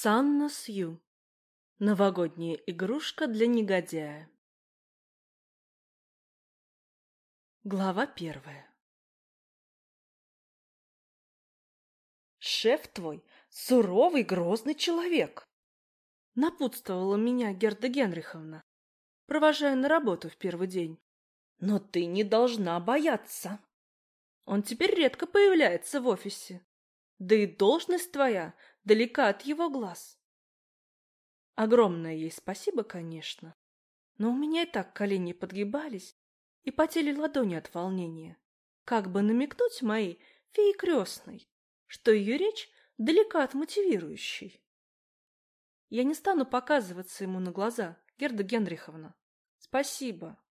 Санна Сью. Новогодняя игрушка для негодяя. Глава первая. «Шеф твой — суровый, грозный человек!» Напутствовала меня Герда Генриховна, провожая на работу в первый день. «Но ты не должна бояться. Он теперь редко появляется в офисе. Да и должность твоя далека от его глаз. Огромное ей спасибо, конечно, но у меня и так колени подгибались и потели ладони от волнения, как бы намекнуть моей феи крестной, что ее речь далека от мотивирующей. Я не стану показываться ему на глаза, Герда Генриховна. Спасибо,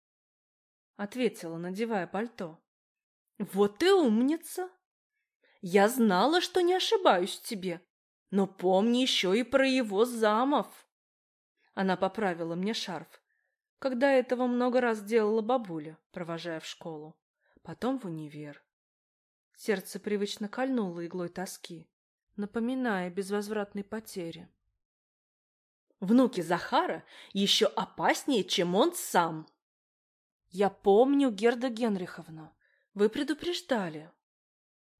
— ответила, надевая пальто. Вот ты умница! Я знала, что не ошибаюсь в тебе, но помни еще и про его замов. Она поправила мне шарф, когда этого много раз делала бабуля, провожая в школу, потом в универ. Сердце привычно кольнуло иглой тоски, напоминая безвозвратной потери. Внуки Захара еще опаснее, чем он сам. Я помню, Герда Генриховна, вы предупреждали.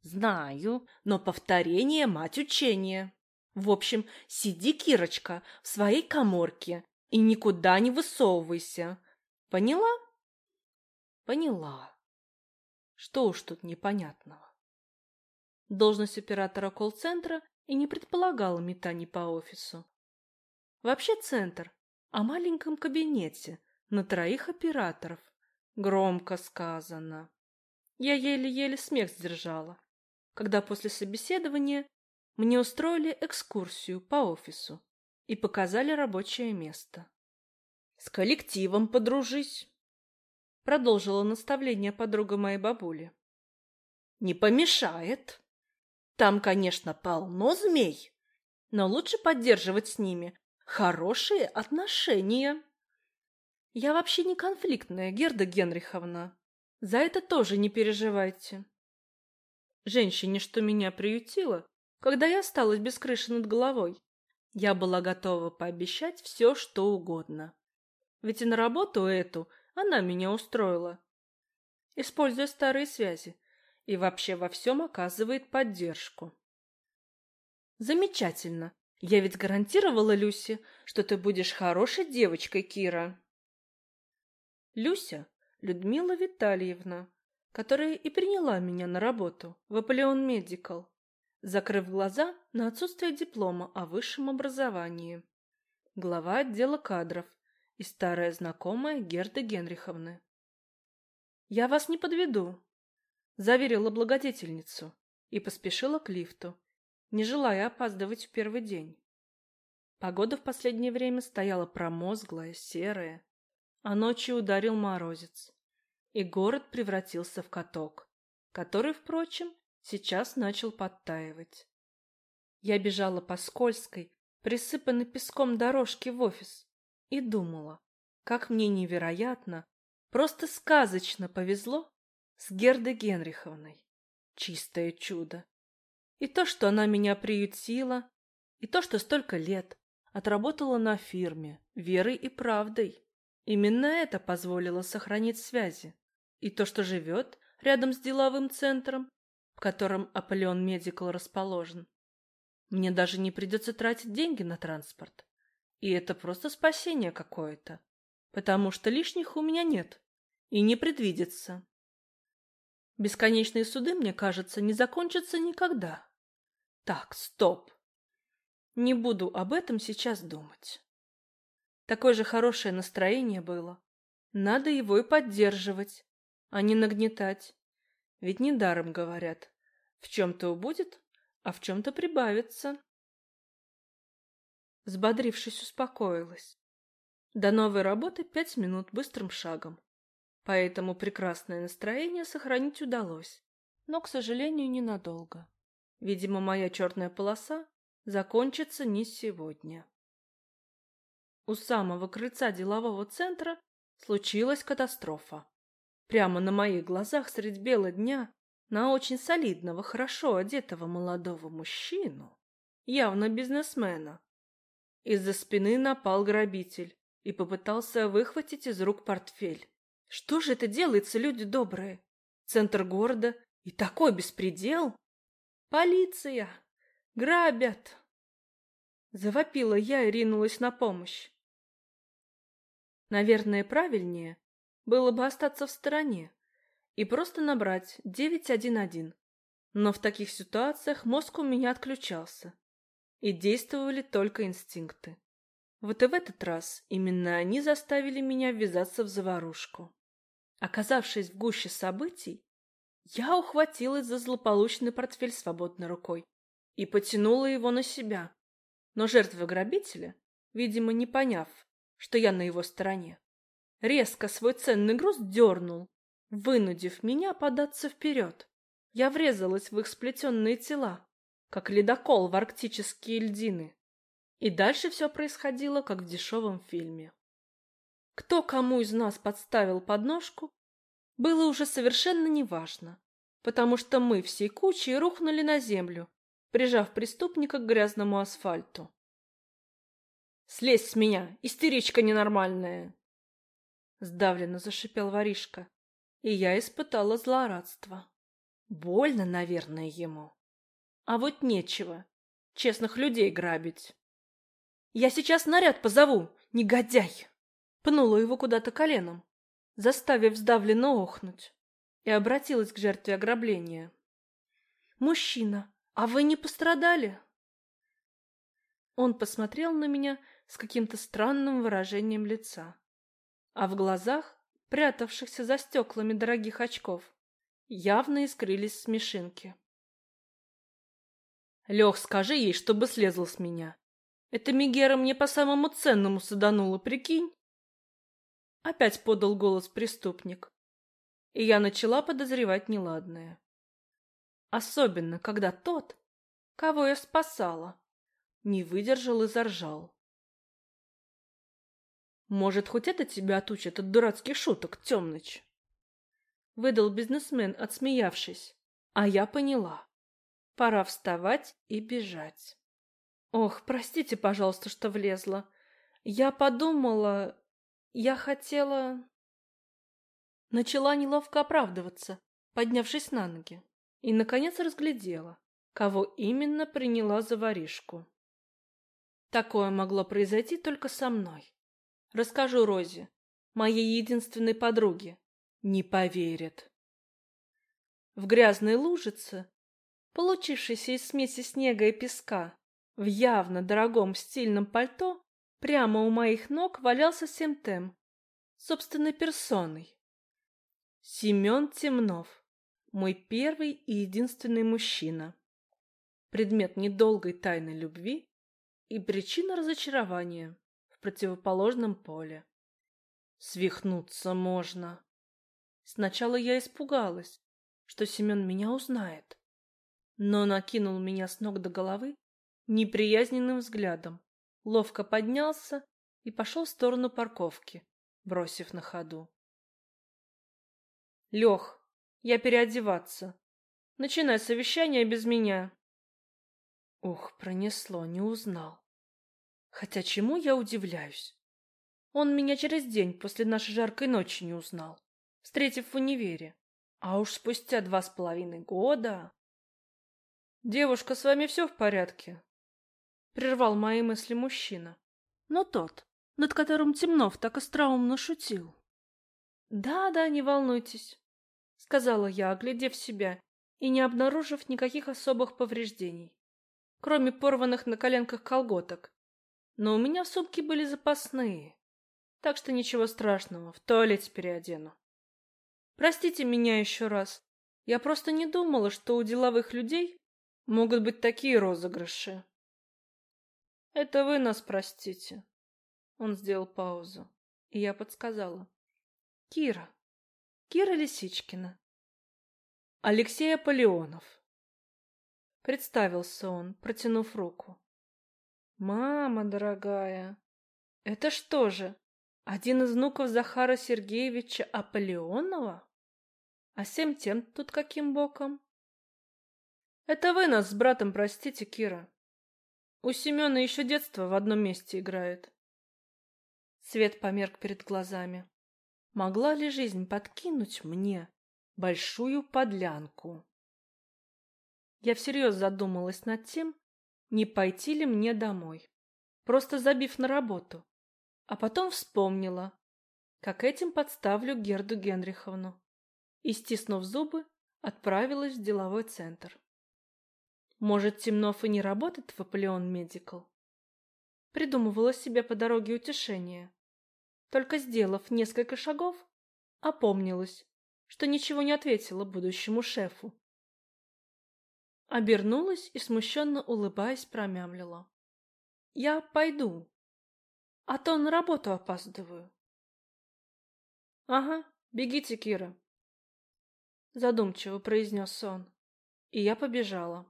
Знаю, но повторение – мать учения. В общем, сиди, Кирочка, в своей коморке и никуда не высовывайся. Поняла? Поняла. Что уж тут непонятного. Должность оператора колл-центра и не предполагала метаний по офису. Вообще центр о маленьком кабинете на троих операторов. Громко сказано. Я еле-еле смех сдержала когда после собеседования мне устроили экскурсию по офису и показали рабочее место. «С коллективом подружись», — продолжила наставление подруга моей бабули. «Не помешает. Там, конечно, полно змей, но лучше поддерживать с ними хорошие отношения». «Я вообще не конфликтная, Герда Генриховна. За это тоже не переживайте женщине, что меня приютила, когда я осталась без крыши над головой. Я была готова пообещать все, что угодно. Ведь и на работу эту она меня устроила, используя старые связи, и вообще во всем оказывает поддержку. Замечательно. Я ведь гарантировала Люсе, что ты будешь хорошей девочкой, Кира. Люся Людмила Витальевна, которая и приняла меня на работу в Аполеон Медикал, закрыв глаза на отсутствие диплома о высшем образовании. Глава отдела кадров и старая знакомая Герда Генриховны. «Я вас не подведу», — заверила благодетельницу и поспешила к лифту, не желая опаздывать в первый день. Погода в последнее время стояла промозглая, серая, а ночью ударил морозец и город превратился в каток, который, впрочем, сейчас начал подтаивать. Я бежала по скользкой, присыпанной песком дорожке в офис и думала, как мне невероятно, просто сказочно повезло с Гердой Генриховной. Чистое чудо. И то, что она меня приютила, и то, что столько лет отработала на фирме верой и правдой. Именно это позволило сохранить связи и то, что живет рядом с деловым центром, в котором Аполеон Медикал расположен. Мне даже не придется тратить деньги на транспорт. И это просто спасение какое-то, потому что лишних у меня нет и не предвидится. Бесконечные суды, мне кажется, не закончатся никогда. Так, стоп. Не буду об этом сейчас думать. Такое же хорошее настроение было. Надо его и поддерживать а не нагнетать. Ведь недаром говорят, в чем-то убудет, а в чем-то прибавится. Взбодрившись, успокоилась. До новой работы пять минут быстрым шагом. Поэтому прекрасное настроение сохранить удалось, но, к сожалению, ненадолго. Видимо, моя черная полоса закончится не сегодня. У самого крыльца делового центра случилась катастрофа. Прямо на моих глазах средь бела дня на очень солидного, хорошо одетого молодого мужчину, явно бизнесмена, Из-за спины напал грабитель и попытался выхватить из рук портфель. Что же это делается, люди добрые? Центр города и такой беспредел? Полиция! Грабят! Завопила я и ринулась на помощь. Наверное, правильнее было бы остаться в стороне и просто набрать 911. Но в таких ситуациях мозг у меня отключался, и действовали только инстинкты. Вот и в этот раз именно они заставили меня ввязаться в заварушку. Оказавшись в гуще событий, я ухватилась за злополучный портфель свободной рукой и потянула его на себя. Но жертва грабителя, видимо, не поняв, что я на его стороне, резко свой ценный груз дернул, вынудив меня податься вперед. Я врезалась в их сплетенные тела, как ледокол в арктические льдины. И дальше все происходило, как в дешевом фильме. Кто кому из нас подставил подножку, было уже совершенно неважно, потому что мы всей кучей рухнули на землю, прижав преступника к грязному асфальту. «Слезь с меня, истеричка ненормальная!» Сдавленно зашипел воришка, и я испытала злорадство. Больно, наверное, ему. А вот нечего честных людей грабить. «Я сейчас наряд позову, негодяй!» Пнула его куда-то коленом, заставив сдавленно охнуть, и обратилась к жертве ограбления. «Мужчина, а вы не пострадали?» Он посмотрел на меня с каким-то странным выражением лица, а в глазах, прятавшихся за стеклами дорогих очков, явно искрились смешинки. «Лех, скажи ей, чтобы слезла с меня. Это Мегера мне по самому ценному саданула, прикинь?» Опять подал голос преступник. И я начала подозревать неладное. Особенно, когда тот, кого я спасала, не выдержал и заржал. «Может, хоть это тебя отучит от дурацких шуток, Темныч?» Выдал бизнесмен, отсмеявшись. А я поняла. Пора вставать и бежать. Ох, простите, пожалуйста, что влезла. Я подумала... Я хотела... Начала неловко оправдываться, поднявшись на ноги, и, наконец, разглядела, кого именно приняла за воришку. Такое могло произойти только со мной. Расскажу Розе, моей единственной подруге. Не поверит. В грязной лужице, получившейся из смеси снега и песка, в явно дорогом стильном пальто, Прямо у моих ног валялся Семтем, собственной персоной. Семен Темнов, мой первый и единственный мужчина. Предмет недолгой тайной любви и причина разочарования в противоположном поле. Свихнуться можно. Сначала я испугалась, что Семен меня узнает, но накинул меня с ног до головы неприязненным взглядом ловко поднялся и пошел в сторону парковки, бросив на ходу. Лех, я переодеваться. Начинай совещание без меня. Ух, пронесло, не узнал. Хотя чему я удивляюсь? Он меня через день после нашей жаркой ночи не узнал, встретив в универе. А уж спустя два с половиной года... Девушка, с вами все в порядке? прервал мои мысли мужчина. Но тот, над которым Темнов так остроумно шутил. «Да-да, не волнуйтесь», — сказала я, оглядев себя и не обнаружив никаких особых повреждений, кроме порванных на коленках колготок. Но у меня в сумке были запасные, так что ничего страшного, в туалете переодену. Простите меня еще раз, я просто не думала, что у деловых людей могут быть такие розыгрыши. Это вы нас простите. Он сделал паузу, и я подсказала. Кира. Кира Лисичкина. Алексей Аполеонов. Представился он, протянув руку. Мама дорогая, это что же, один из внуков Захара Сергеевича Аполеонова? А всем тем тут каким боком? Это вы нас с братом простите, Кира. У Семена еще детство в одном месте играет. Свет померк перед глазами. Могла ли жизнь подкинуть мне большую подлянку? Я всерьез задумалась над тем, не пойти ли мне домой, просто забив на работу, а потом вспомнила, как этим подставлю Герду Генриховну, и, стиснув зубы, отправилась в деловой центр. Может, Темнов и не работает в Аполеон Медикал? Придумывала себе по дороге утешение. Только сделав несколько шагов, опомнилась, что ничего не ответила будущему шефу. Обернулась и, смущенно улыбаясь, промямлила. «Я пойду, а то на работу опаздываю». «Ага, бегите, Кира», — задумчиво произнес он, и я побежала.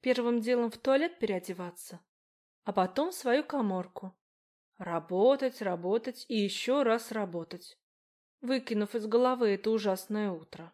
Первым делом в туалет переодеваться, а потом в свою коморку. Работать, работать и еще раз работать, выкинув из головы это ужасное утро.